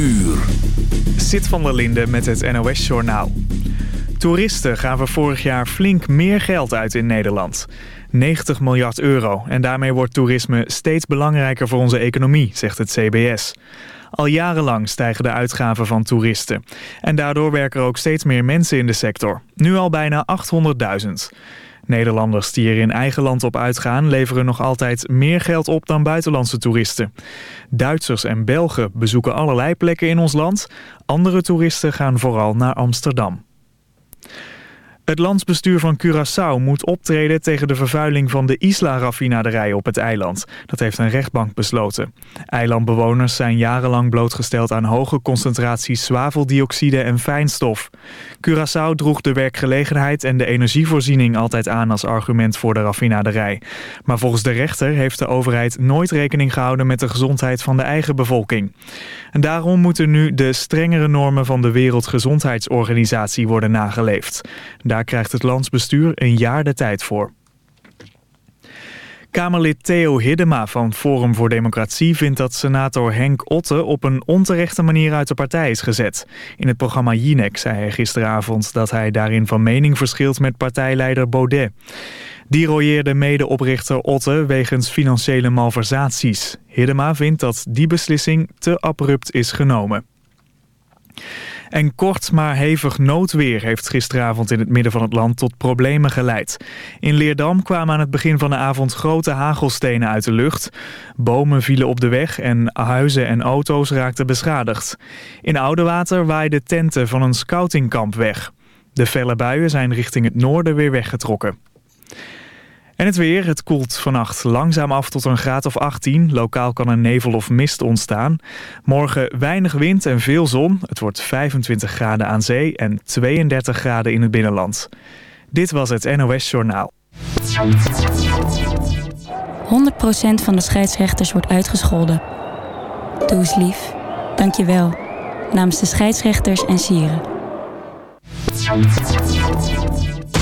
uur. Zit van der Linde met het NOS-journaal. Toeristen gaven vorig jaar flink meer geld uit in Nederland. 90 miljard euro. En daarmee wordt toerisme steeds belangrijker voor onze economie, zegt het CBS. Al jarenlang stijgen de uitgaven van toeristen. En daardoor werken er ook steeds meer mensen in de sector. Nu al bijna 800.000. Nederlanders die er in eigen land op uitgaan... leveren nog altijd meer geld op dan buitenlandse toeristen. Duitsers en Belgen bezoeken allerlei plekken in ons land. Andere toeristen gaan vooral naar Amsterdam. Het landsbestuur van Curaçao moet optreden tegen de vervuiling van de Isla-raffinaderij op het eiland. Dat heeft een rechtbank besloten. Eilandbewoners zijn jarenlang blootgesteld aan hoge concentraties zwaveldioxide en fijnstof. Curaçao droeg de werkgelegenheid en de energievoorziening altijd aan als argument voor de raffinaderij. Maar volgens de rechter heeft de overheid nooit rekening gehouden met de gezondheid van de eigen bevolking. En daarom moeten nu de strengere normen van de Wereldgezondheidsorganisatie worden nageleefd. Daar krijgt het landsbestuur een jaar de tijd voor. Kamerlid Theo Hiddema van Forum voor Democratie vindt dat senator Henk Otte op een onterechte manier uit de partij is gezet. In het programma Jinek zei hij gisteravond dat hij daarin van mening verschilt met partijleider Baudet. Die royeerde medeoprichter Otte wegens financiële malversaties. Hiddema vindt dat die beslissing te abrupt is genomen. En kort maar hevig noodweer heeft gisteravond in het midden van het land tot problemen geleid. In Leerdam kwamen aan het begin van de avond grote hagelstenen uit de lucht. Bomen vielen op de weg en huizen en auto's raakten beschadigd. In Oudewater waaiden tenten van een scoutingkamp weg. De felle buien zijn richting het noorden weer weggetrokken. En het weer, het koelt vannacht langzaam af tot een graad of 18. Lokaal kan er nevel of mist ontstaan. Morgen weinig wind en veel zon. Het wordt 25 graden aan zee en 32 graden in het binnenland. Dit was het NOS Journaal. 100% van de scheidsrechters wordt uitgescholden. Doe eens lief. Dank je wel. Namens de scheidsrechters en sieren.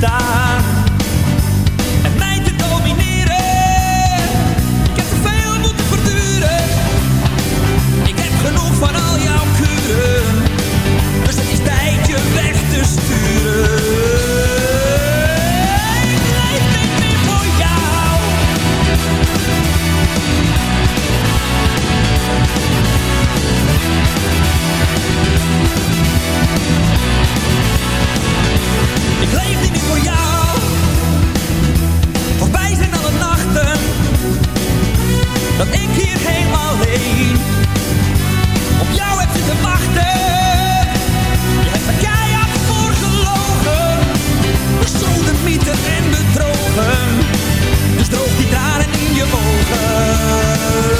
cantar. ogen. Dus droog die tranen in je ogen.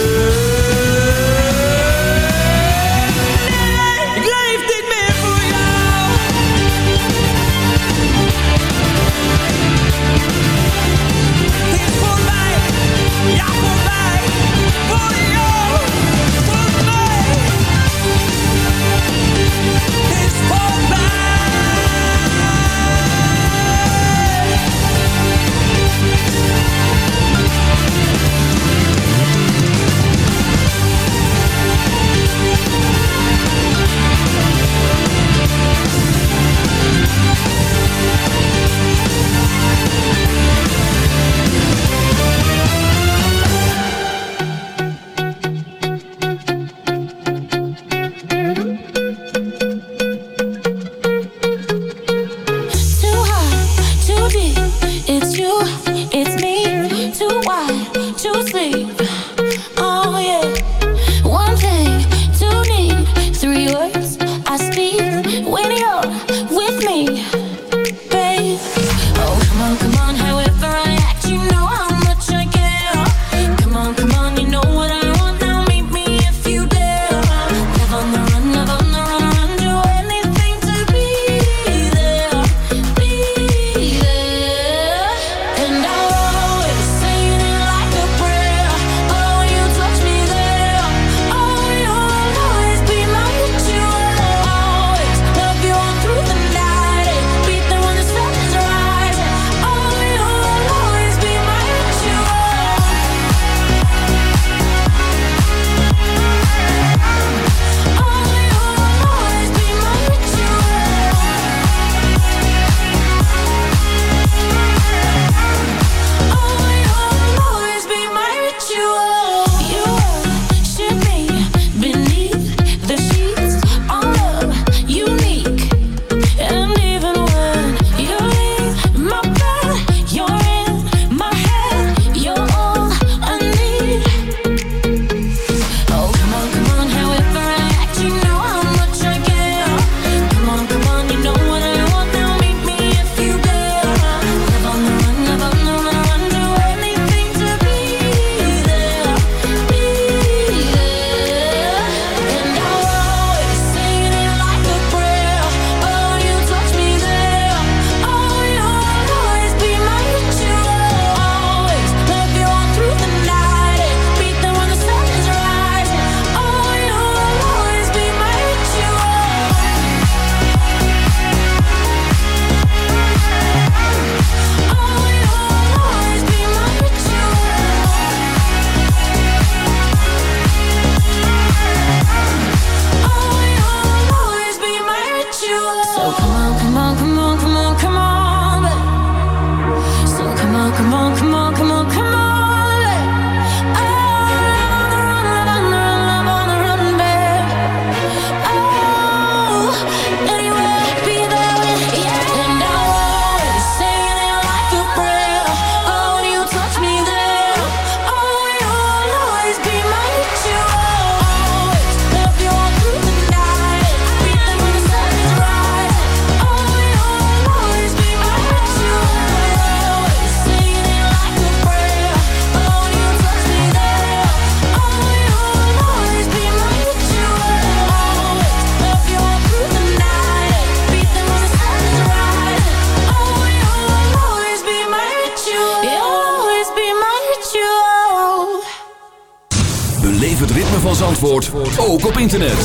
internet.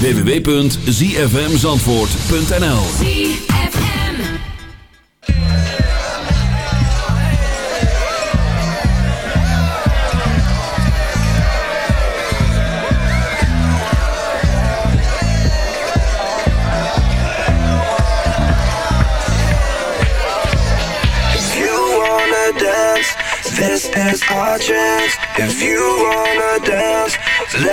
www.zfmzandvoort.nl This is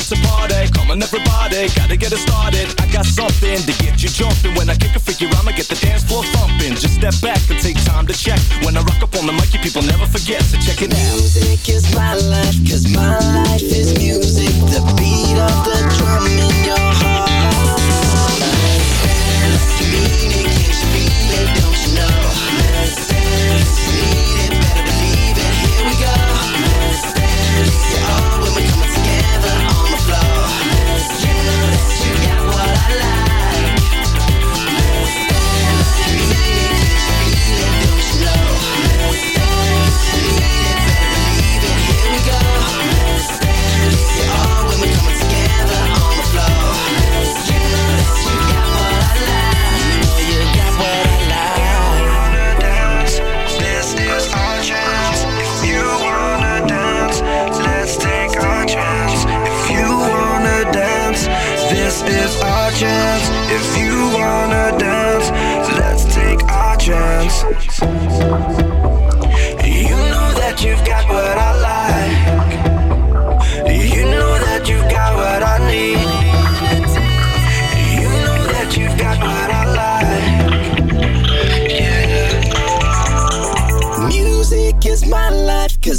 like to party. Come on, everybody, gotta get it started. I got something to get you jumping. When I kick a figure, I'ma get the dance floor thumping. Just step back and take time to check. When I rock up on the mic, you people never forget. So check it out. Music is my life, cause my life is music.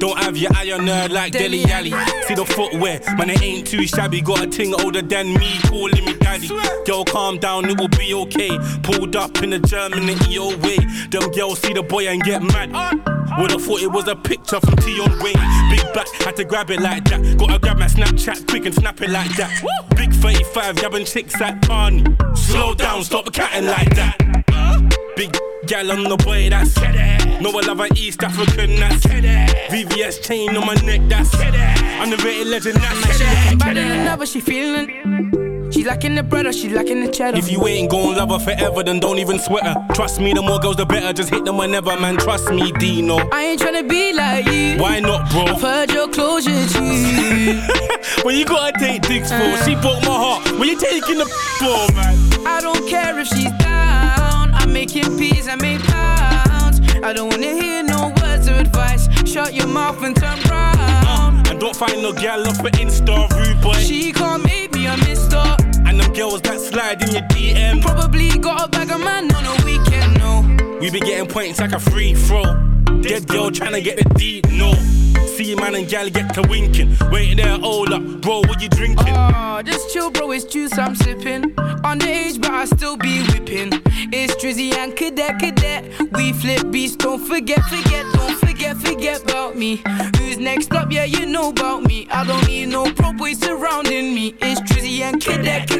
don't have your eye on her like Dele Alli. See the footwear, man, it ain't too shabby. Got a ting older than me, calling me daddy. Girl, calm down, it will be okay. Pulled up in the German EO way. Them girls see the boy and get mad. Would've thought it was a picture from Tion Wayne. Big back, had to grab it like that. Gotta grab my Snapchat quick and snap it like that. Big 35, yabbing chicks at Barney. Slow down, stop catting like that. Big gal on the boy, that's No, I love an East African, that's VVS chain on my neck, that's I'm the rated legend, that's She looking better than ever, she feeling. She lacking the bread or she lacking the cheddar. If you ain't gon' love her forever, then don't even sweat her. Trust me, the more girls, the better. Just hit them whenever, man. Trust me, Deno. I ain't tryna be like you. Why not, bro? I've heard your closure, G. when you gotta take dicks for, she broke my heart. When you taking the for, man? I don't care if she's making peas, I make pounds. I don't wanna hear no words of advice. Shut your mouth and turn round. Uh, and don't find no gal off for Insta, rude boy. She can't make me a mister. And them girls that slide in your DM. Probably got a bag of man on a weekend, no. We be getting points like a free throw. Dead girl trying to get the deep, no. See man and gal get to winking. Waiting there, hold up, bro, what you drinking? Oh, just chill, bro, it's juice I'm sipping. Underage, but I still be whipping. It's Drizzy and Cadet, Cadet. We flip beats, don't forget, forget, don't forget, forget about me. Who's next up? Yeah, you know about me. I don't need no prop boys surrounding me. It's Drizzy and Cadet, Cadet.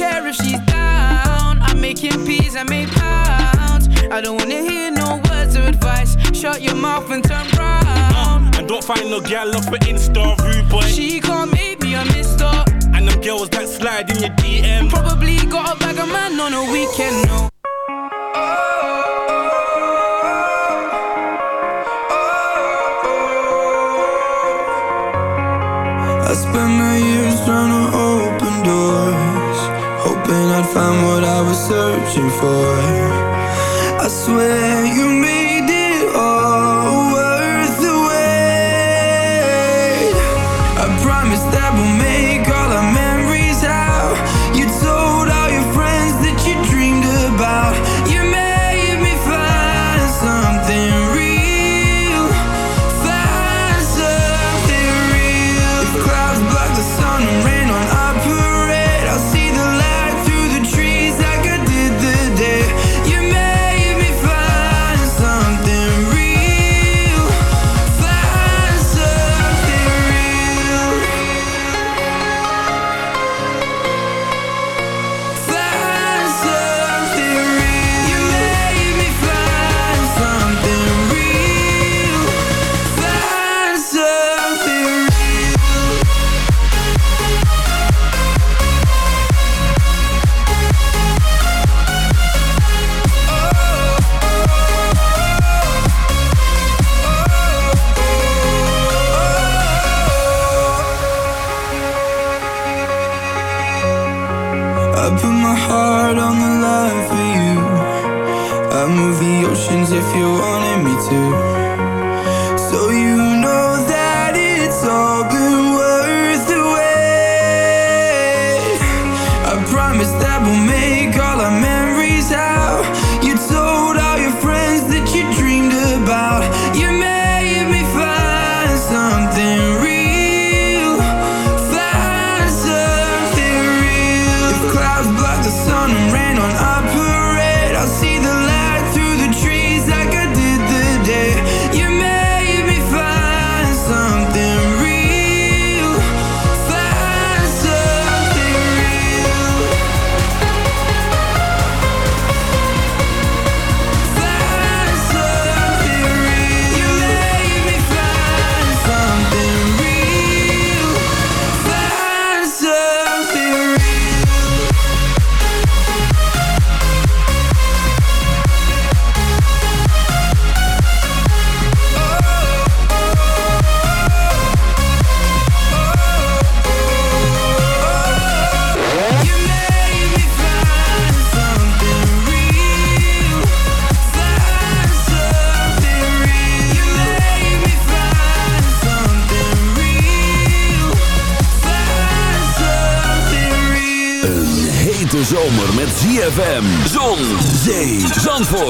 care if she's down. I'm making peas, I make pounds. I don't wanna hear no words of advice. Shut your mouth and turn round. Uh, and don't find no gal off for Insta, rude boy. She can't make me a mister. And them girls that slide in your DM. Probably got a bag of man on a weekend, no. Searching for. I swear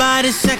somebody second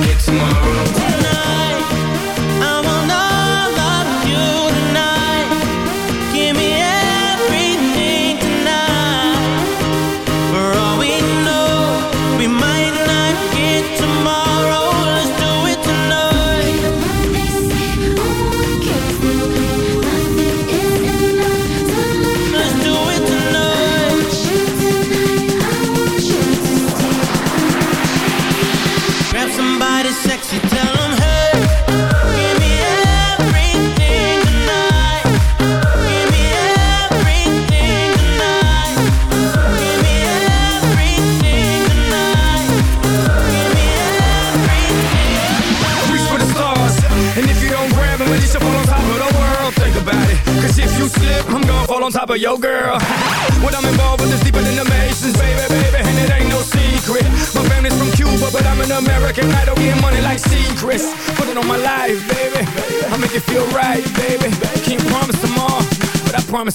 Get tomorrow.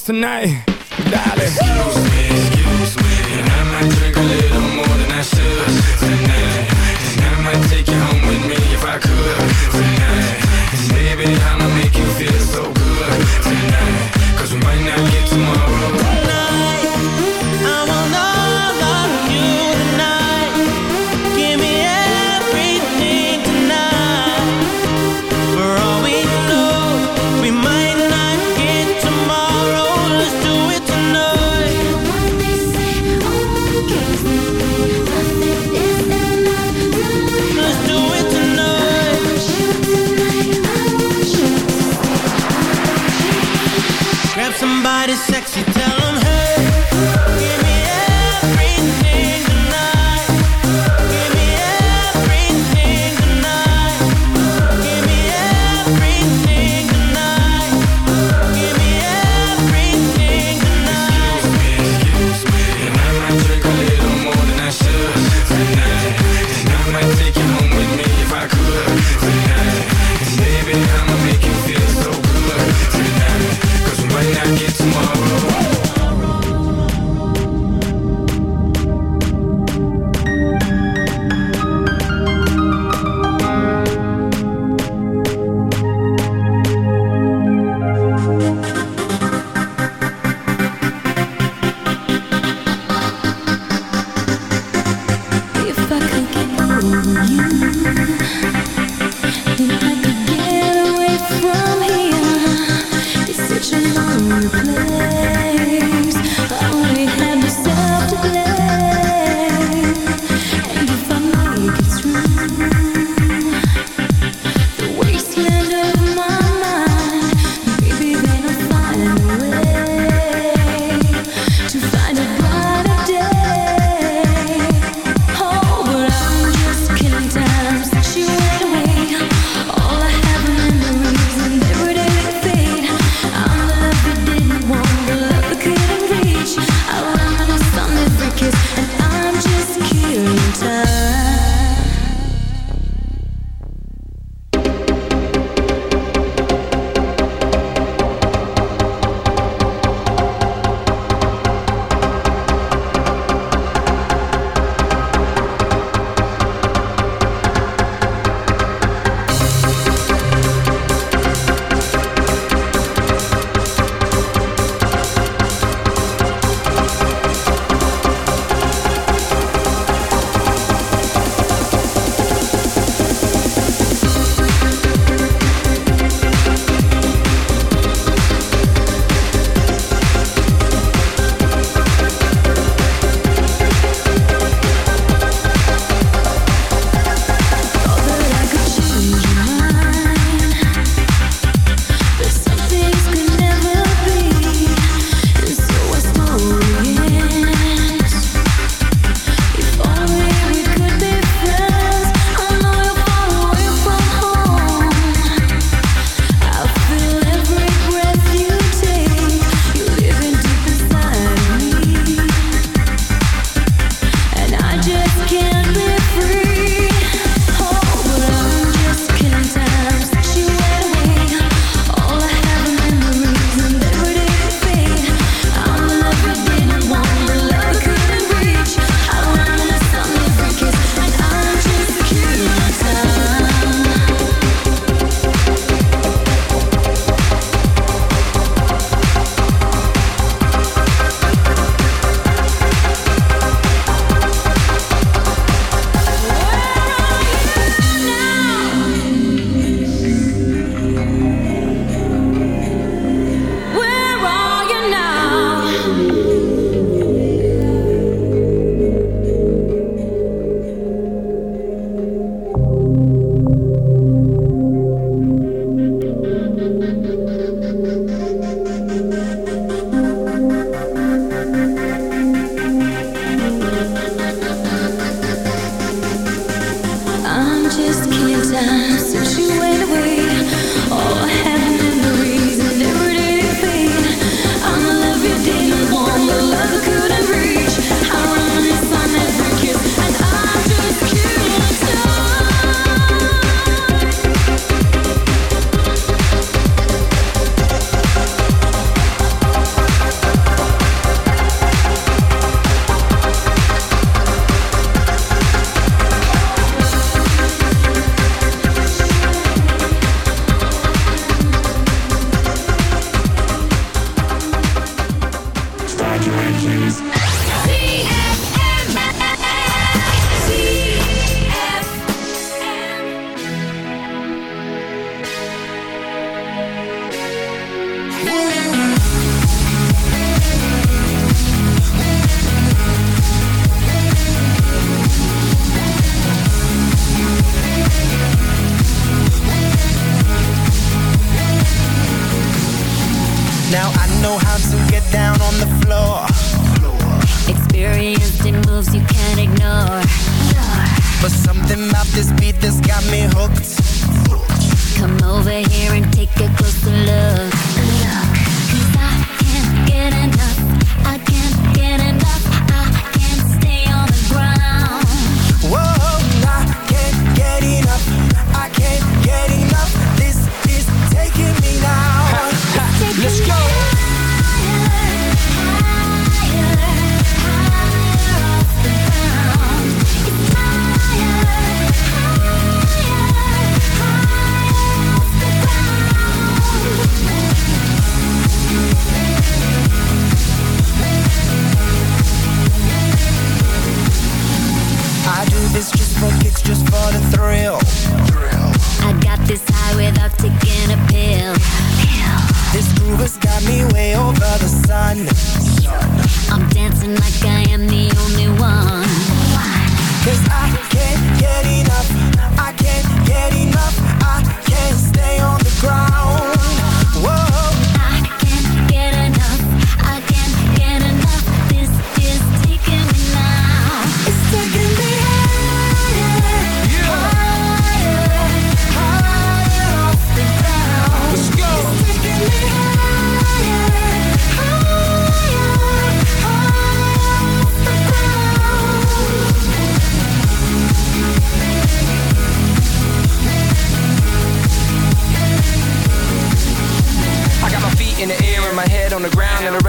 tonight, darling. sun. I'm dancing like I am the only one. Cause I can't get enough. I can't get enough. I can't stay on the ground.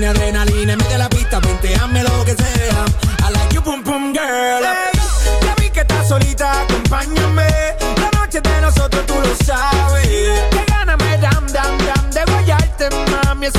Tiene adrenalina, mete la pista, hazme lo que sea. I like you boom boom girl. ya vi que estás solita, acompáñame. La noche de nosotros, tú lo sabes. Que gana me dam dam dam de guayarte, mami. Ese